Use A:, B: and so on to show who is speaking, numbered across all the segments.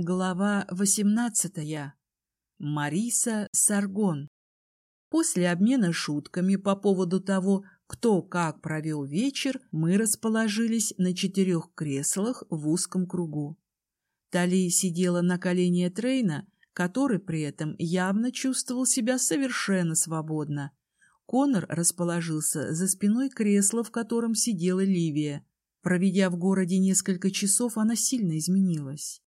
A: Глава 18. Мариса Саргон. После обмена шутками по поводу того, кто как провел вечер, мы расположились на четырех креслах в узком кругу. Талия сидела на колене Трейна, который при этом явно чувствовал себя совершенно свободно. Конор расположился за спиной кресла, в котором сидела Ливия. Проведя в городе несколько часов, она сильно изменилась.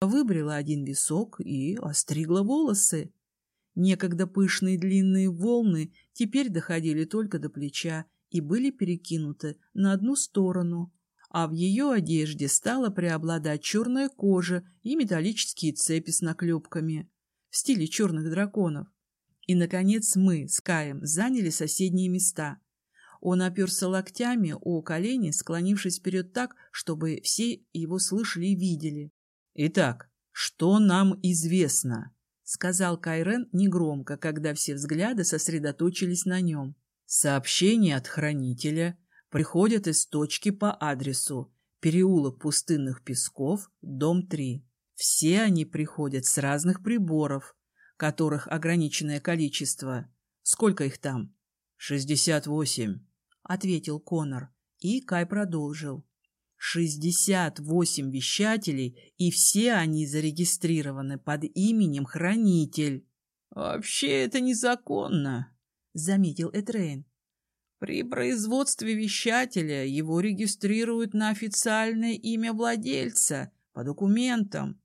A: Выбрила один висок и остригла волосы. Некогда пышные длинные волны теперь доходили только до плеча и были перекинуты на одну сторону, а в ее одежде стала преобладать черная кожа и металлические цепи с наклепками в стиле черных драконов. И, наконец, мы с Каем заняли соседние места. Он оперся локтями о колени, склонившись вперед так, чтобы все его слышали и видели. «Итак, что нам известно?» — сказал Кайрен негромко, когда все взгляды сосредоточились на нем. «Сообщение от хранителя приходят из точки по адресу переулок Пустынных Песков, дом 3. Все они приходят с разных приборов, которых ограниченное количество. Сколько их там?» «Шестьдесят восемь», — ответил Конор, и Кай продолжил. 68 вещателей, и все они зарегистрированы под именем Хранитель. «Вообще это незаконно», — заметил Этрейн. «При производстве вещателя его регистрируют на официальное имя владельца, по документам.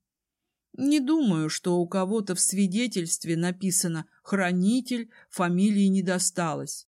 A: Не думаю, что у кого-то в свидетельстве написано «хранитель», фамилии не досталось.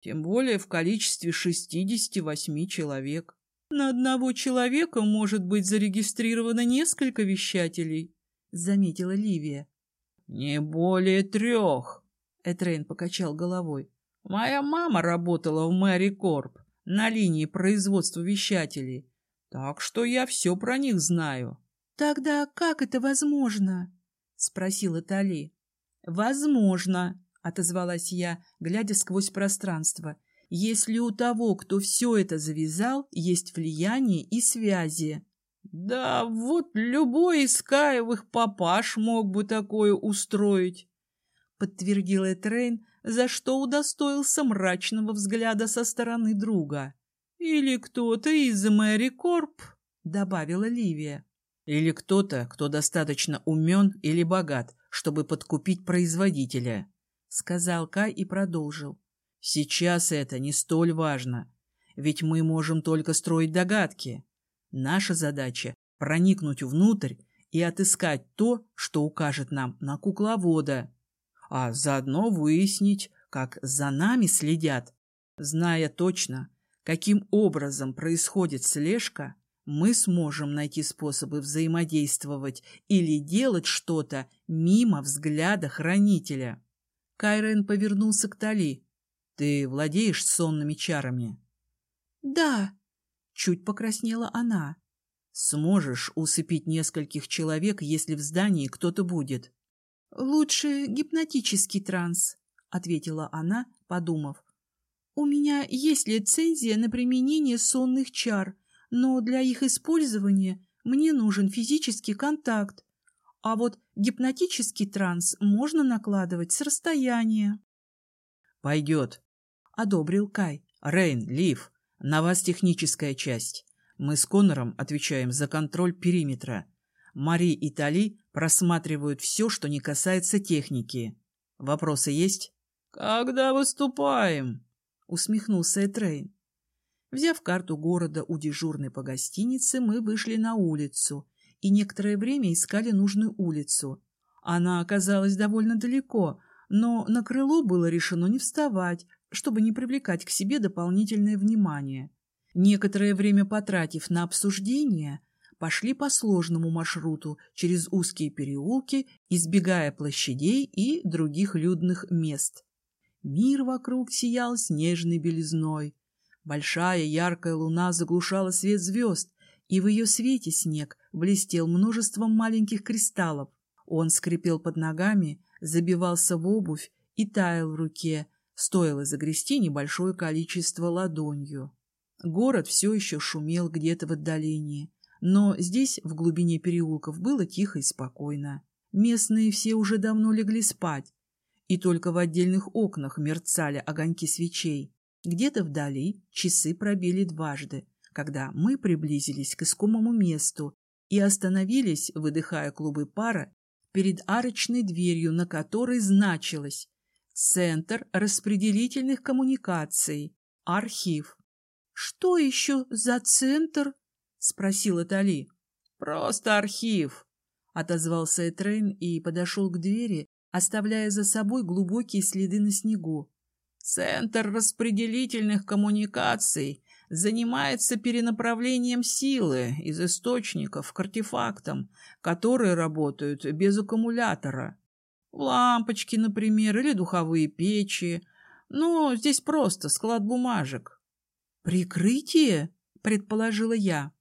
A: Тем более в количестве 68 человек. На одного человека может быть зарегистрировано несколько вещателей, — заметила Ливия. — Не более трех, — Этрейн покачал головой. — Моя мама работала в Мэри Корп на линии производства вещателей, так что я все про них знаю. — Тогда как это возможно? — спросила Тали. — Возможно, — отозвалась я, глядя сквозь пространство. — если у того, кто все это завязал, есть влияние и связи. Да, вот любой из Каевых папаш мог бы такое устроить, подтвердил Этрейн, за что удостоился мрачного взгляда со стороны друга. Или кто-то из Мэри Корп, добавила Ливия. Или кто-то, кто достаточно умен или богат, чтобы подкупить производителя, сказал Кай и продолжил. Сейчас это не столь важно, ведь мы можем только строить догадки. Наша задача — проникнуть внутрь и отыскать то, что укажет нам на кукловода, а заодно выяснить, как за нами следят. Зная точно, каким образом происходит слежка, мы сможем найти способы взаимодействовать или делать что-то мимо взгляда хранителя. Кайрен повернулся к Тали. Ты владеешь сонными чарами? Да, чуть покраснела она. Сможешь усыпить нескольких человек, если в здании кто-то будет? Лучше гипнотический транс, ответила она, подумав. У меня есть лицензия на применение сонных чар, но для их использования мне нужен физический контакт. А вот гипнотический транс можно накладывать с расстояния. «Пойдет», — одобрил Кай. «Рейн, Лив, на вас техническая часть. Мы с Конором отвечаем за контроль периметра. Мари и Тали просматривают все, что не касается техники. Вопросы есть?» «Когда выступаем?» — усмехнулся Этрейн. Взяв карту города у дежурной по гостинице, мы вышли на улицу и некоторое время искали нужную улицу. Она оказалась довольно далеко — но на крыло было решено не вставать, чтобы не привлекать к себе дополнительное внимание. Некоторое время потратив на обсуждение, пошли по сложному маршруту через узкие переулки, избегая площадей и других людных мест. Мир вокруг сиял снежной белизной. Большая яркая луна заглушала свет звезд, и в ее свете снег блестел множеством маленьких кристаллов. Он скрипел под ногами, забивался в обувь и таял в руке, стоило загрести небольшое количество ладонью. Город все еще шумел где-то в отдалении. Но здесь, в глубине переулков, было тихо и спокойно. Местные все уже давно легли спать, и только в отдельных окнах мерцали огоньки свечей. Где-то вдали часы пробили дважды, когда мы приблизились к искомому месту и остановились, выдыхая клубы пара, перед арочной дверью, на которой значилось «Центр распределительных коммуникаций. Архив». «Что еще за центр?» — спросила Тали. «Просто архив», — отозвался Этрейн и подошел к двери, оставляя за собой глубокие следы на снегу. «Центр распределительных коммуникаций занимается перенаправлением силы из источников к артефактам, которые работают без аккумулятора. Лампочки, например, или духовые печи. Ну, здесь просто склад бумажек. «Прикрытие?» — предположила я.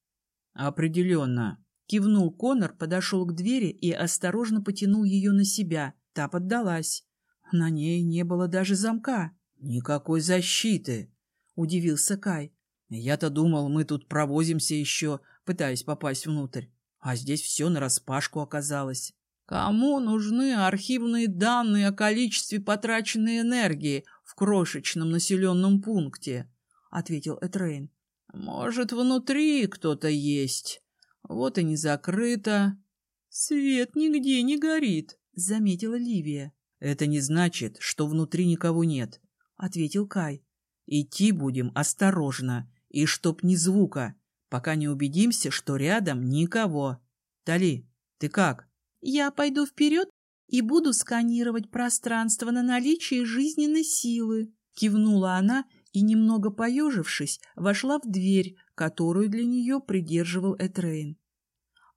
A: «Определенно». Кивнул Конор, подошел к двери и осторожно потянул ее на себя. Та поддалась. На ней не было даже замка. «Никакой защиты!» — удивился Кай. «Я-то думал, мы тут провозимся еще, пытаясь попасть внутрь. А здесь все нараспашку оказалось». «Кому нужны архивные данные о количестве потраченной энергии в крошечном населенном пункте?» — ответил Этрейн. «Может, внутри кто-то есть. Вот и не закрыто». «Свет нигде не горит», — заметила Ливия. «Это не значит, что внутри никого нет», — ответил Кай. «Идти будем осторожно, и чтоб ни звука, пока не убедимся, что рядом никого. Тали, ты как?» «Я пойду вперед и буду сканировать пространство на наличие жизненной силы», — кивнула она и, немного поежившись, вошла в дверь, которую для нее придерживал Этрейн.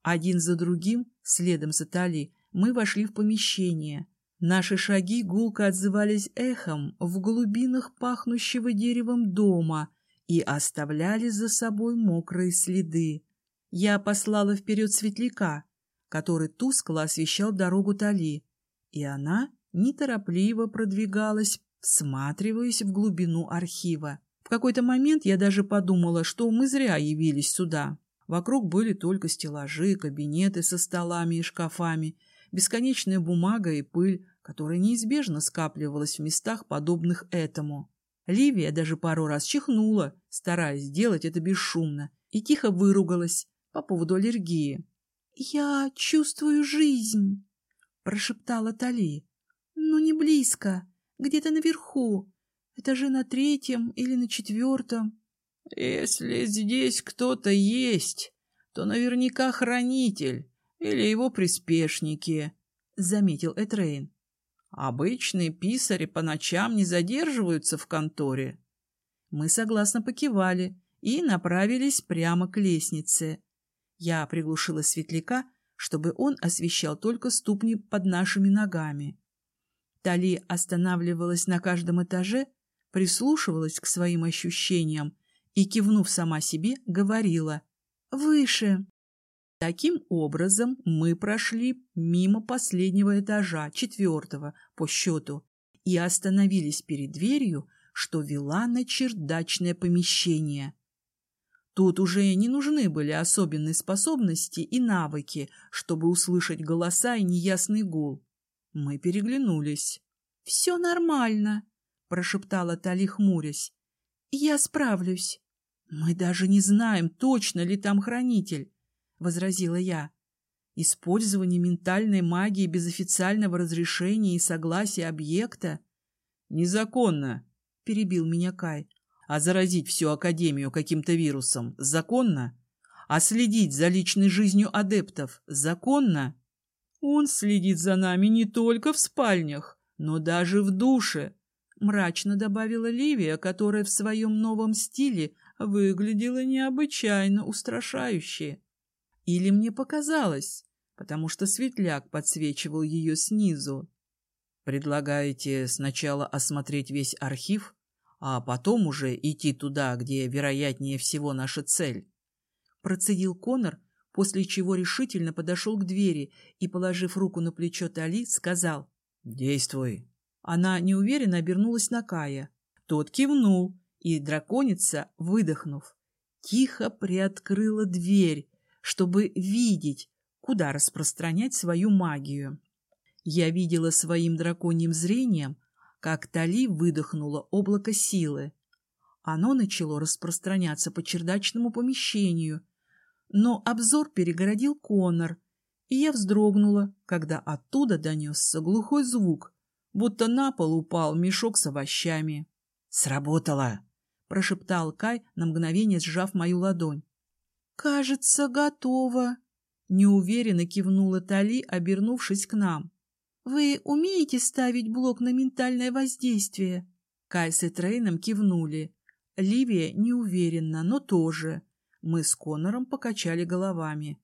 A: Один за другим, следом за Тали, мы вошли в помещение. Наши шаги гулко отзывались эхом в глубинах пахнущего деревом дома и оставляли за собой мокрые следы. Я послала вперед светляка, который тускло освещал дорогу Тали, и она неторопливо продвигалась всматриваясь в глубину архива. В какой-то момент я даже подумала, что мы зря явились сюда. Вокруг были только стеллажи, кабинеты со столами и шкафами, бесконечная бумага и пыль, которая неизбежно скапливалась в местах, подобных этому. Ливия даже пару раз чихнула, стараясь сделать это бесшумно, и тихо выругалась по поводу аллергии. «Я чувствую жизнь», — прошептала Тали. «Но не близко где-то наверху, этаже на третьем или на четвертом. Если здесь кто-то есть, то наверняка хранитель или его приспешники, — заметил Этрейн. Обычные писари по ночам не задерживаются в конторе. Мы согласно покивали и направились прямо к лестнице. Я приглушила светляка, чтобы он освещал только ступни под нашими ногами. Тали останавливалась на каждом этаже, прислушивалась к своим ощущениям и, кивнув сама себе, говорила «Выше». Таким образом, мы прошли мимо последнего этажа, четвертого по счету, и остановились перед дверью, что вела на чердачное помещение. Тут уже не нужны были особенные способности и навыки, чтобы услышать голоса и неясный гул. Мы переглянулись. — Все нормально, — прошептала Тали, хмурясь. — Я справлюсь. — Мы даже не знаем, точно ли там хранитель, — возразила я. Использование ментальной магии без официального разрешения и согласия объекта? — Незаконно, — перебил меня Кай. — А заразить всю Академию каким-то вирусом законно? А следить за личной жизнью адептов законно? Он следит за нами не только в спальнях, но даже в душе, — мрачно добавила Ливия, которая в своем новом стиле выглядела необычайно устрашающе. Или мне показалось, потому что светляк подсвечивал ее снизу. Предлагаете сначала осмотреть весь архив, а потом уже идти туда, где, вероятнее всего, наша цель? Процедил Конор, после чего решительно подошел к двери и, положив руку на плечо Тали, сказал «Действуй». Она неуверенно обернулась на Кая. Тот кивнул, и драконица, выдохнув, тихо приоткрыла дверь, чтобы видеть, куда распространять свою магию. Я видела своим драконьим зрением, как Тали выдохнула облако силы. Оно начало распространяться по чердачному помещению, но обзор перегородил Конор, и я вздрогнула, когда оттуда донесся глухой звук, будто на пол упал мешок с овощами. «Сработало!» — прошептал Кай, на мгновение сжав мою ладонь. «Кажется, готово!» — неуверенно кивнула Тали, обернувшись к нам. «Вы умеете ставить блок на ментальное воздействие?» Кай с Этрейном кивнули. Ливия неуверенно, но тоже. Мы с Конором покачали головами.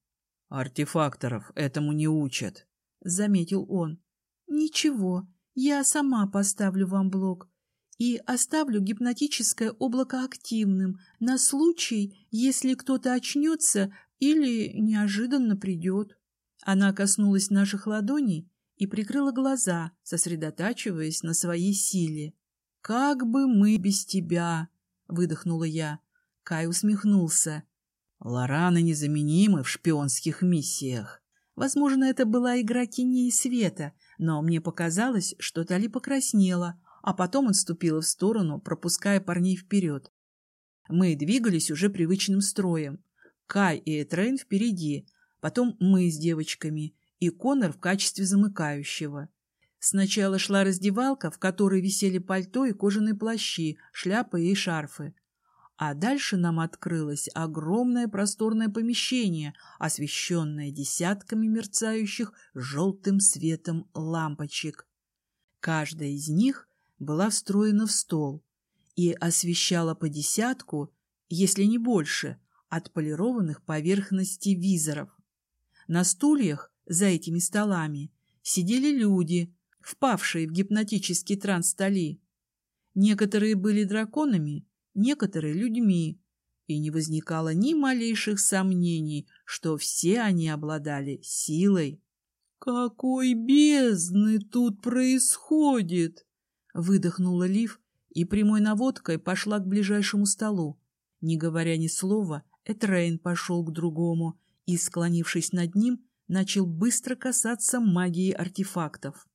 B: «Артефакторов этому не учат», — заметил он.
A: «Ничего, я сама поставлю вам блок и оставлю гипнотическое облако активным на случай, если кто-то очнется или неожиданно придет». Она коснулась наших ладоней и прикрыла глаза, сосредотачиваясь на своей силе. «Как бы мы без тебя!» — выдохнула я. Кай усмехнулся.
B: «Лораны незаменимы в шпионских миссиях».
A: Возможно, это была игра теней света, но мне показалось, что Тали покраснела, а потом отступила в сторону, пропуская парней вперед. Мы двигались уже привычным строем. Кай и Этрейн впереди, потом мы с девочками, и Конор в качестве замыкающего. Сначала шла раздевалка, в которой висели пальто и кожаные плащи, шляпы и шарфы. А дальше нам открылось огромное просторное помещение, освещенное десятками мерцающих желтым светом лампочек. Каждая из них была встроена в стол и освещала по десятку, если не больше, отполированных поверхностей визоров. На стульях за этими столами сидели люди, впавшие в гипнотический транс стали. Некоторые были драконами, некоторые людьми, и не возникало ни малейших сомнений, что все они обладали силой. «Какой бездны тут происходит!» — выдохнула Лив и прямой наводкой пошла к ближайшему столу. Не говоря ни слова, Этрейн пошел к другому и, склонившись над ним, начал быстро касаться магии артефактов.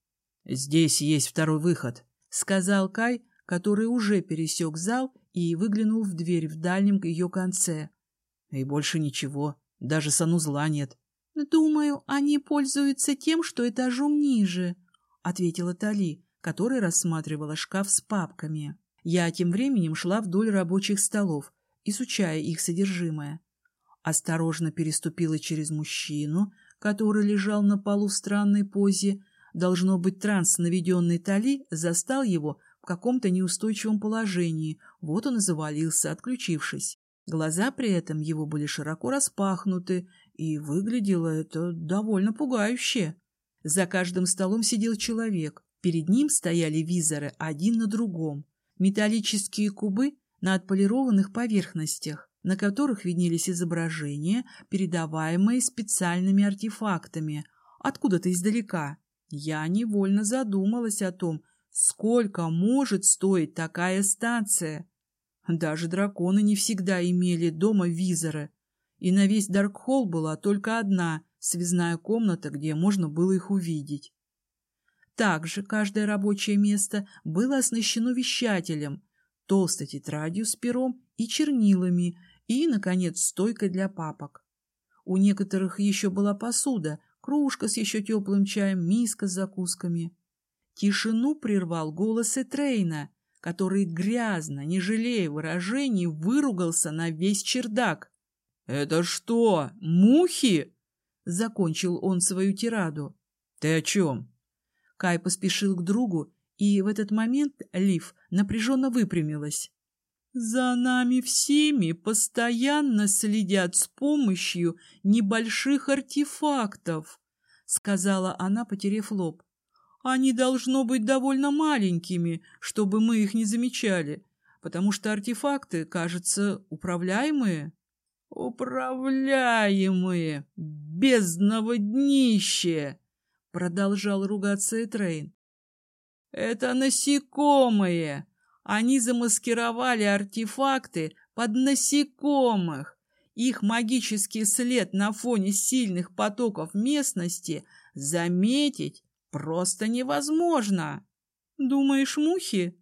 B: «Здесь есть второй выход», —
A: сказал Кай, который уже пересек зал и выглянул в дверь в дальнем ее конце.
B: «И больше ничего, даже санузла нет».
A: «Думаю, они пользуются тем, что этажом ниже», — ответила Тали, которая рассматривала шкаф с папками. Я тем временем шла вдоль рабочих столов, изучая их содержимое. Осторожно переступила через мужчину, который лежал на полу в странной позе. Должно быть, транс, наведенный Тали, застал его в каком-то неустойчивом положении. Вот он и завалился, отключившись. Глаза при этом его были широко распахнуты, и выглядело это довольно пугающе. За каждым столом сидел человек. Перед ним стояли визоры один на другом. Металлические кубы на отполированных поверхностях на которых виднелись изображения, передаваемые специальными артефактами, откуда-то издалека. Я невольно задумалась о том, сколько может стоить такая станция. Даже драконы не всегда имели дома визоры, и на весь Даркхолл была только одна связная комната, где можно было их увидеть. Также каждое рабочее место было оснащено вещателем, толстой тетрадью с пером и чернилами, и, наконец, стойка для папок. У некоторых еще была посуда, кружка с еще теплым чаем, миска с закусками. Тишину прервал голос Этрейна, который грязно, не жалея выражений, выругался на весь чердак. — Это что, мухи? — закончил он свою тираду.
B: — Ты о чем?
A: Кай поспешил к другу, и в этот момент Лив напряженно выпрямилась. За нами всеми постоянно следят с помощью небольших артефактов, сказала она, потерев лоб. Они должно быть довольно маленькими, чтобы мы их не замечали, потому что артефакты, кажется, управляемые. Управляемые! Бездного днище! Продолжал ругаться Этрейн. Это насекомые! Они замаскировали артефакты под насекомых Их магический след на фоне сильных потоков местности заметить просто невозможно. Думаешь, мухи?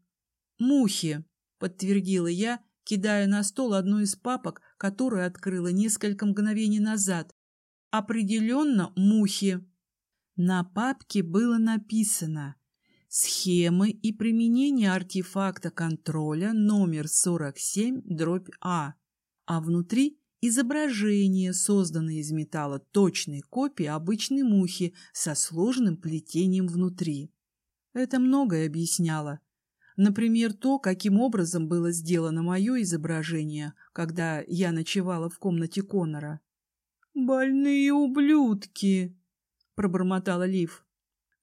A: Мухи, подтвердила я, кидая на стол одну из папок, которую открыла несколько мгновений назад. Определенно мухи. На папке было написано «Схемы и применение артефакта контроля номер 47 дробь А», а внутри изображение, созданное из металла точной копии обычной мухи со сложным плетением внутри. Это многое объясняло. Например, то, каким образом было сделано мое изображение, когда я ночевала в комнате Конора. «Больные ублюдки!» — пробормотала Лив.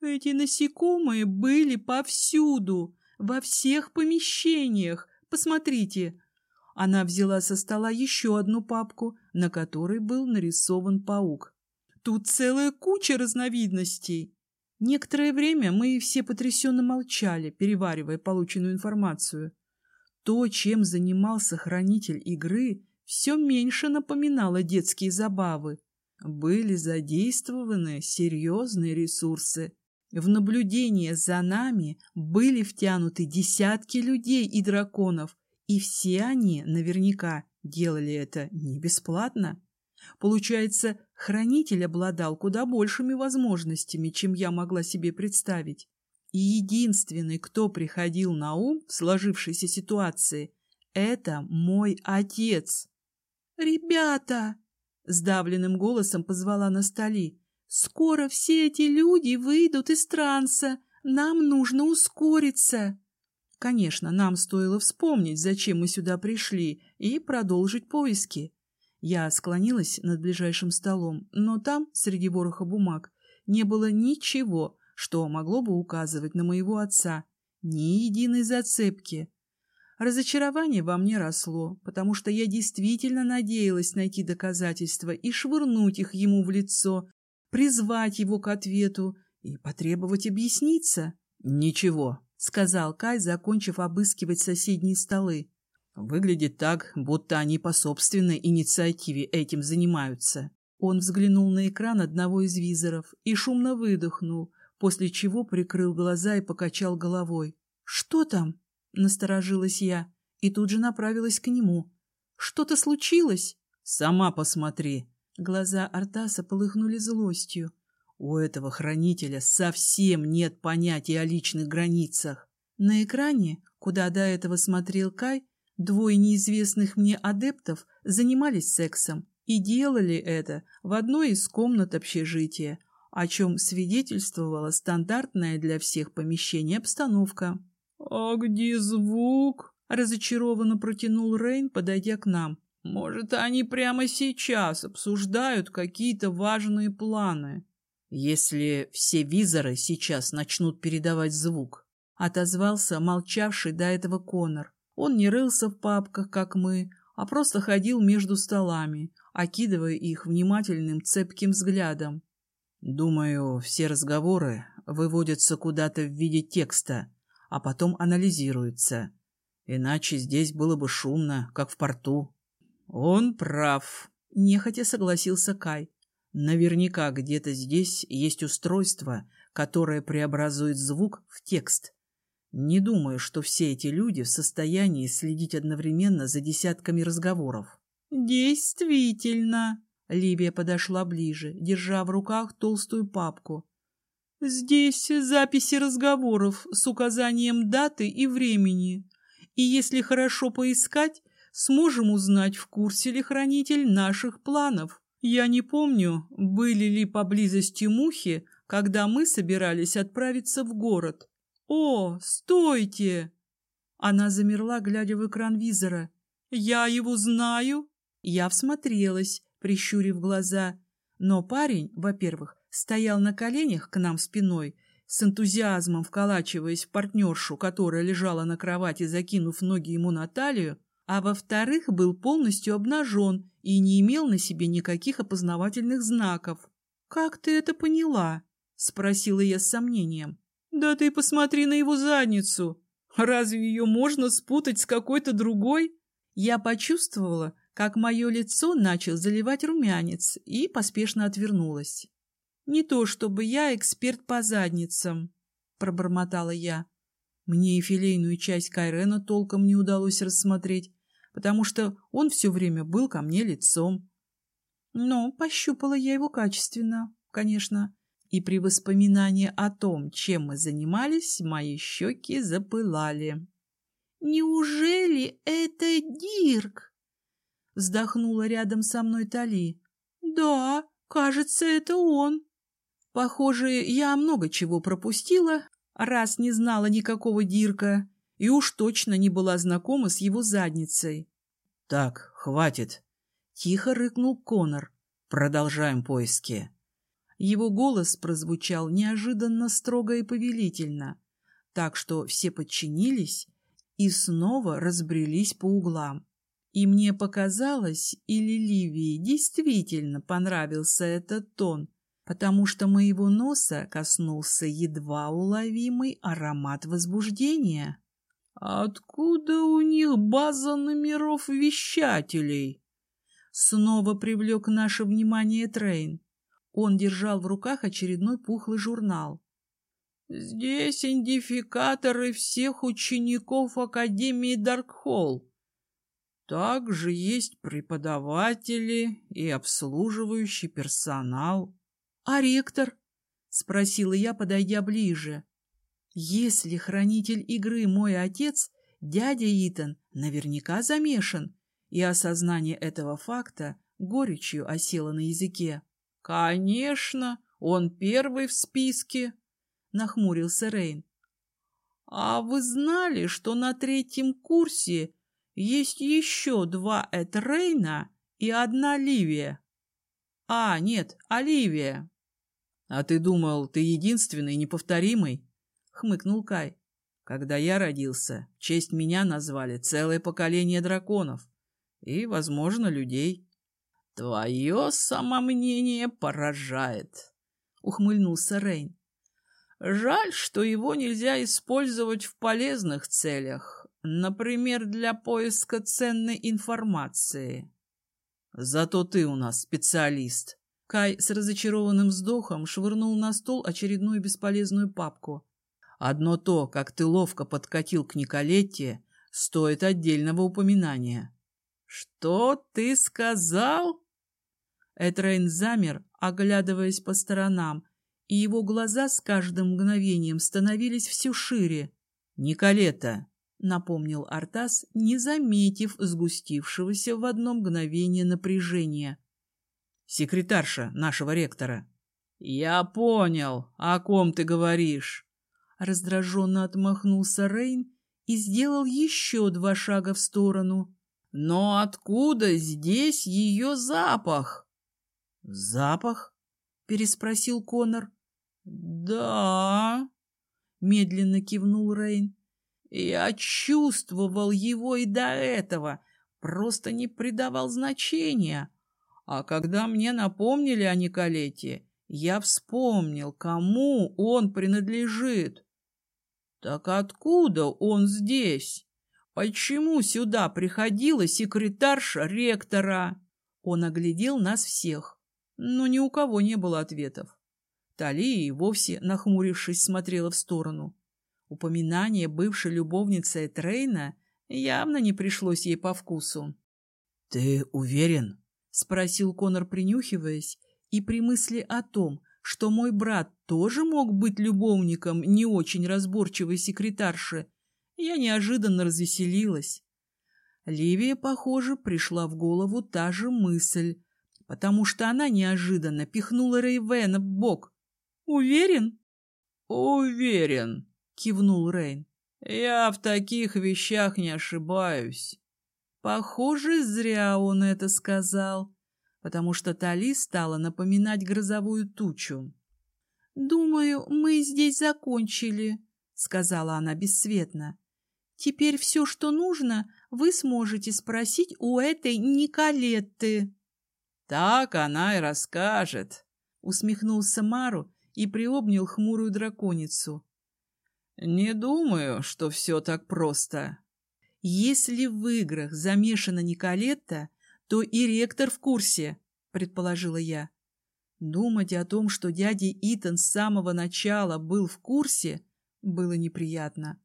A: «Эти насекомые были повсюду, во всех помещениях. Посмотрите!» Она взяла со стола еще одну папку, на которой был нарисован паук. «Тут целая куча разновидностей!» Некоторое время мы все потрясенно молчали, переваривая полученную информацию. То, чем занимался хранитель игры, все меньше напоминало детские забавы. Были задействованы серьезные ресурсы. В наблюдение за нами были втянуты десятки людей и драконов, и все они наверняка делали это не бесплатно. Получается, хранитель обладал куда большими возможностями, чем я могла себе представить. И единственный, кто приходил на ум в сложившейся ситуации, это мой отец. «Ребята!» — сдавленным голосом позвала на столе. «Скоро все эти люди выйдут из транса. Нам нужно ускориться!» Конечно, нам стоило вспомнить, зачем мы сюда пришли, и продолжить поиски. Я склонилась над ближайшим столом, но там, среди вороха бумаг, не было ничего, что могло бы указывать на моего отца, ни единой зацепки. Разочарование во мне росло, потому что я действительно надеялась найти доказательства и швырнуть их ему в лицо, призвать его к ответу и потребовать объясниться. — Ничего, — сказал Кай, закончив обыскивать соседние столы. Выглядит так, будто они по собственной инициативе этим занимаются. Он взглянул на экран одного из визоров и шумно выдохнул, после чего прикрыл глаза и покачал головой. «Что там?» — насторожилась я и тут же направилась к нему. «Что-то случилось?» «Сама посмотри». Глаза Артаса полыхнули злостью. У этого хранителя совсем нет понятия о личных границах. На экране, куда до этого смотрел Кай, Двое неизвестных мне адептов занимались сексом и делали это в одной из комнат общежития, о чем свидетельствовала стандартная для всех помещений обстановка. «А где звук?» — разочарованно протянул Рейн, подойдя к нам. «Может, они прямо сейчас обсуждают какие-то важные планы?» «Если все визоры сейчас начнут передавать звук», — отозвался молчавший до этого Конор. Он не рылся в папках, как мы, а просто ходил между столами, окидывая их внимательным цепким взглядом. Думаю, все разговоры выводятся куда-то в виде текста, а потом анализируются. Иначе здесь было бы шумно, как в порту. Он прав, нехотя согласился Кай. Наверняка где-то здесь есть устройство, которое преобразует звук в текст. Не думаю, что все эти люди в состоянии следить одновременно за десятками разговоров. Действительно. Ливия подошла ближе, держа в руках толстую папку. Здесь записи разговоров с указанием даты и времени. И если хорошо поискать, сможем узнать, в курсе ли хранитель наших планов. Я не помню, были ли поблизости мухи, когда мы собирались отправиться в город. «О, стойте!» Она замерла, глядя в экран визора. «Я его знаю?» Я всмотрелась, прищурив глаза. Но парень, во-первых, стоял на коленях к нам спиной, с энтузиазмом вколачиваясь в партнершу, которая лежала на кровати, закинув ноги ему на талию, а во-вторых, был полностью обнажен и не имел на себе никаких опознавательных знаков. «Как ты это поняла?» — спросила я с сомнением. Да ты посмотри на его задницу. Разве ее можно спутать с какой-то другой? Я почувствовала, как мое лицо начал заливать румянец и поспешно отвернулась. «Не то чтобы я эксперт по задницам», — пробормотала я. Мне и филейную часть Кайрена толком не удалось рассмотреть, потому что он все время был ко мне лицом. Но пощупала я его качественно, конечно, и при воспоминании о том, чем мы занимались, мои щеки запылали. «Неужели это Дирк?» Вздохнула рядом со мной Тали. «Да, кажется, это он». Похоже, я много чего пропустила, раз не знала никакого Дирка и уж точно не была знакома с его задницей.
B: — Так, хватит, — тихо рыкнул Конор. — Продолжаем поиски.
A: Его голос прозвучал неожиданно строго и повелительно, так что все подчинились и снова разбрелись по углам. И мне показалось, или Ливии действительно понравился этот тон, потому что моего носа коснулся едва уловимый аромат возбуждения. «Откуда у них база номеров вещателей?» Снова привлек наше внимание Трейн. Он держал в руках очередной пухлый журнал. «Здесь идентификаторы всех учеников Академии Даркхолл. Также есть преподаватели и обслуживающий персонал». «А ректор?» — спросила я, подойдя ближе. «Если хранитель игры мой отец, дядя Итан наверняка замешан, и осознание этого факта горечью осело на языке».
B: «Конечно, он первый в списке», — нахмурился Рейн.
A: «А вы знали, что на третьем курсе есть еще два Этрейна и одна Ливия?»
B: «А, нет, Оливия». «А ты думал, ты единственный неповторимый?» — хмыкнул Кай. «Когда я родился, в честь меня назвали целое поколение драконов и, возможно, людей».
A: «Твое самомнение поражает», — ухмыльнулся Рейн. «Жаль, что его нельзя использовать в полезных целях, например, для поиска ценной информации».
B: «Зато ты у нас специалист»,
A: Кай с разочарованным вздохом швырнул на стол очередную бесполезную папку.
B: «Одно то, как ты ловко подкатил к Николетте, стоит отдельного упоминания».
A: «Что ты сказал?» Этрейн замер, оглядываясь по сторонам, и его глаза с каждым мгновением становились все шире.
B: «Николета!»
A: — напомнил Артас, не заметив сгустившегося в одно мгновение напряжения
B: секретарша нашего ректора.
A: — Я понял, о ком ты говоришь. Раздраженно отмахнулся Рейн и сделал еще два шага в сторону. — Но откуда здесь ее запах?
B: — Запах?
A: — переспросил Конор. — Да, — медленно кивнул Рейн. — Я чувствовал его и до этого, просто не придавал значения. — а когда мне напомнили о Николете, я вспомнил, кому он принадлежит. Так откуда он здесь? Почему сюда приходила секретарша ректора? Он оглядел нас всех, но ни у кого не было ответов. Талия и вовсе, нахмурившись, смотрела в сторону. Упоминание бывшей любовницы Трейна явно не пришлось ей по вкусу.
B: — Ты уверен?
A: — спросил Конор, принюхиваясь, и при мысли о том, что мой брат тоже мог быть любовником не очень разборчивой секретарши, я неожиданно развеселилась. Ливия, похоже, пришла в голову та же мысль, потому что она неожиданно пихнула Рейвена в бок. «Уверен?»
B: «Уверен», — кивнул Рейн. «Я в таких вещах не ошибаюсь».
A: Похоже, зря он это сказал, потому что Тали стала напоминать грозовую тучу. «Думаю, мы здесь закончили», — сказала она бесцветно. «Теперь все, что нужно, вы сможете спросить у этой Николетты».
B: «Так она и расскажет», —
A: усмехнулся Мару и приобнял хмурую драконицу.
B: «Не думаю, что все так просто».
A: Если в играх замешана Николетта, то и ректор в курсе, предположила я. Думать о том, что дядя Итан с самого начала был в курсе, было неприятно.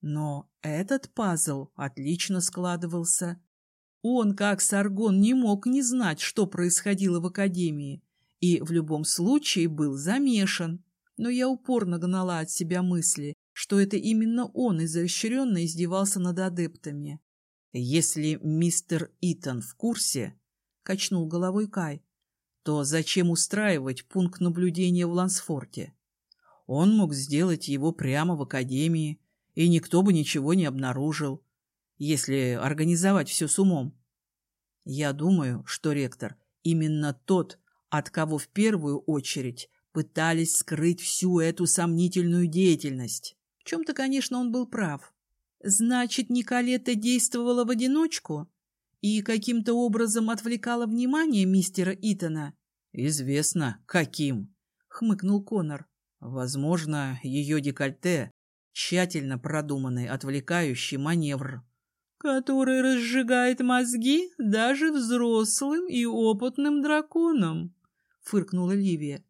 A: Но этот пазл отлично складывался. Он, как Саргон, не мог не знать, что происходило в Академии, и в любом случае был замешан. Но я упорно гнала от себя мысли, что это именно он изощренно издевался над адептами.
B: «Если мистер Итан в курсе», — качнул головой Кай, то зачем устраивать пункт наблюдения в Лансфорте? Он мог сделать его прямо в академии, и никто бы ничего не обнаружил, если организовать все с умом. Я думаю, что ректор именно тот, от кого в первую очередь пытались скрыть всю эту сомнительную деятельность.
A: В чем-то, конечно, он был прав. Значит, Николета действовала в одиночку? и каким-то образом отвлекала внимание мистера Итана?
B: Известно, каким, хмыкнул Конор. Возможно, ее декольте — тщательно продуманный отвлекающий маневр.
A: Который разжигает мозги даже взрослым и опытным драконам, фыркнула Ливия.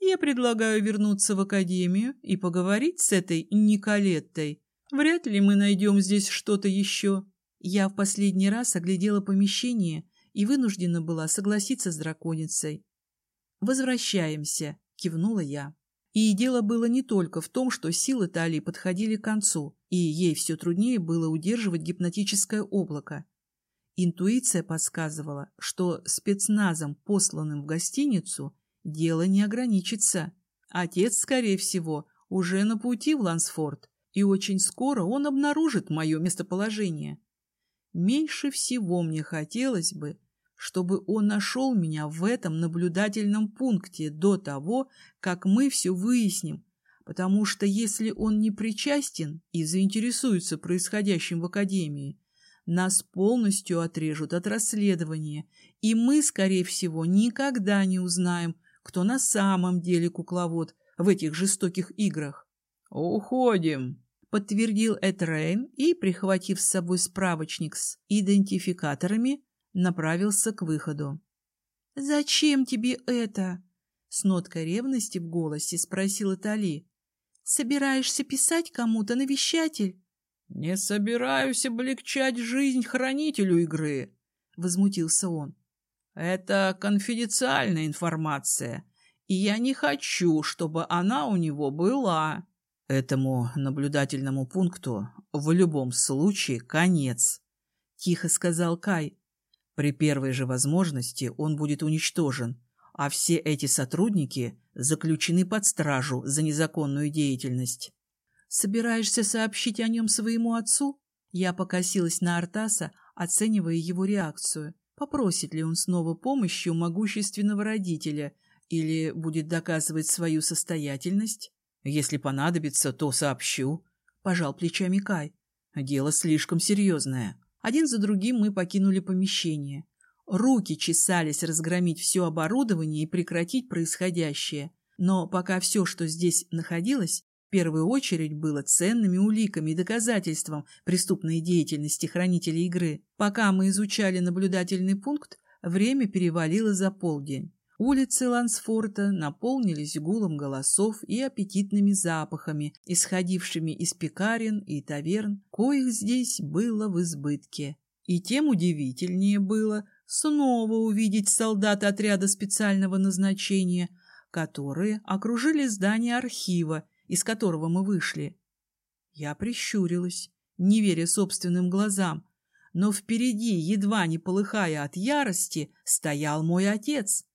A: Я предлагаю вернуться в академию и поговорить с этой Николеттой. Вряд ли мы найдем здесь что-то еще. Я в последний раз оглядела помещение и вынуждена была согласиться с драконицей. «Возвращаемся», — кивнула я. И дело было не только в том, что силы Талии подходили к концу, и ей все труднее было удерживать гипнотическое облако. Интуиция подсказывала, что спецназом, посланным в гостиницу, дело не ограничится. Отец, скорее всего, уже на пути в Лансфорд, и очень скоро он обнаружит мое местоположение. Меньше всего мне хотелось бы, чтобы он нашел меня в этом наблюдательном пункте до того, как мы все выясним, потому что если он не причастен и заинтересуется происходящим в Академии, нас полностью отрежут от расследования, и мы, скорее всего, никогда не узнаем, кто на самом деле кукловод в этих жестоких играх.
B: «Уходим!»
A: Подтвердил Этрейн и, прихватив с собой справочник с идентификаторами, направился к выходу. «Зачем тебе это?» — с ноткой ревности в голосе спросила Тали. «Собираешься писать кому-то, навещатель?»
B: «Не собираюсь облегчать жизнь хранителю игры», — возмутился он. «Это конфиденциальная информация, и я не хочу, чтобы она у него была». Этому наблюдательному пункту в любом случае конец, — тихо сказал Кай. При первой же возможности он будет уничтожен, а все эти сотрудники заключены под стражу за незаконную деятельность.
A: «Собираешься сообщить о нем своему отцу?» Я покосилась на Артаса, оценивая его реакцию. Попросит ли он снова помощи у могущественного родителя или будет доказывать свою состоятельность?
B: Если понадобится, то сообщу. Пожал плечами Кай. Дело слишком серьезное.
A: Один за другим мы покинули помещение. Руки чесались разгромить все оборудование и прекратить происходящее. Но пока все, что здесь находилось, в первую очередь было ценными уликами и доказательством преступной деятельности хранителей игры. Пока мы изучали наблюдательный пункт, время перевалило за полдень. Улицы Лансфорта наполнились гулом голосов и аппетитными запахами, исходившими из пекарен и таверн, коих здесь было в избытке. И тем удивительнее было снова увидеть солдат отряда специального назначения, которые окружили здание архива, из которого мы вышли. Я прищурилась, не веря собственным глазам, но впереди, едва не полыхая от ярости, стоял мой отец.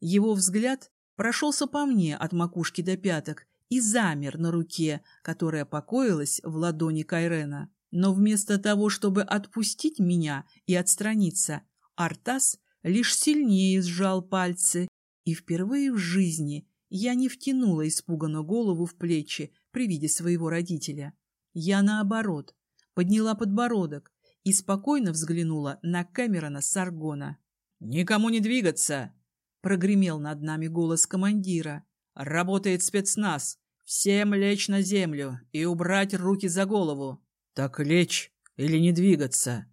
A: Его взгляд прошелся по мне от макушки до пяток и замер на руке, которая покоилась в ладони Кайрена. Но вместо того, чтобы отпустить меня и отстраниться, Артас лишь сильнее сжал пальцы, и впервые в жизни я не втянула испуганно голову в плечи при виде своего родителя. Я, наоборот, подняла подбородок и спокойно взглянула на Кэмерона Саргона.
B: «Никому не двигаться!»
A: — прогремел над нами голос командира.
B: «Работает спецназ. Всем лечь на землю и убрать руки за голову». «Так лечь или не двигаться?»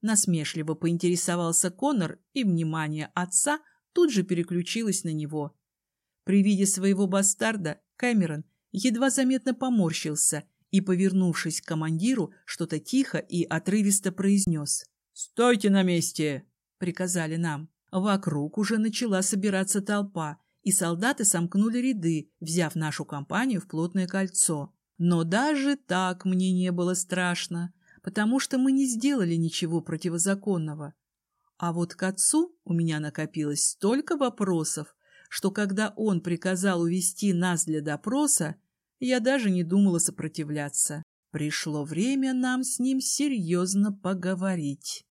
A: Насмешливо поинтересовался Конор, и внимание отца тут же переключилось на него. При виде своего бастарда Кэмерон едва заметно поморщился и, повернувшись к командиру, что-то тихо и отрывисто произнес.
B: «Стойте на месте!»
A: — приказали нам. Вокруг уже начала собираться толпа, и солдаты сомкнули ряды, взяв нашу компанию в плотное кольцо. Но даже так мне не было страшно, потому что мы не сделали ничего противозаконного. А вот к отцу у меня накопилось столько вопросов, что когда он приказал увести нас для допроса, я даже не думала сопротивляться. Пришло время нам с ним серьезно поговорить.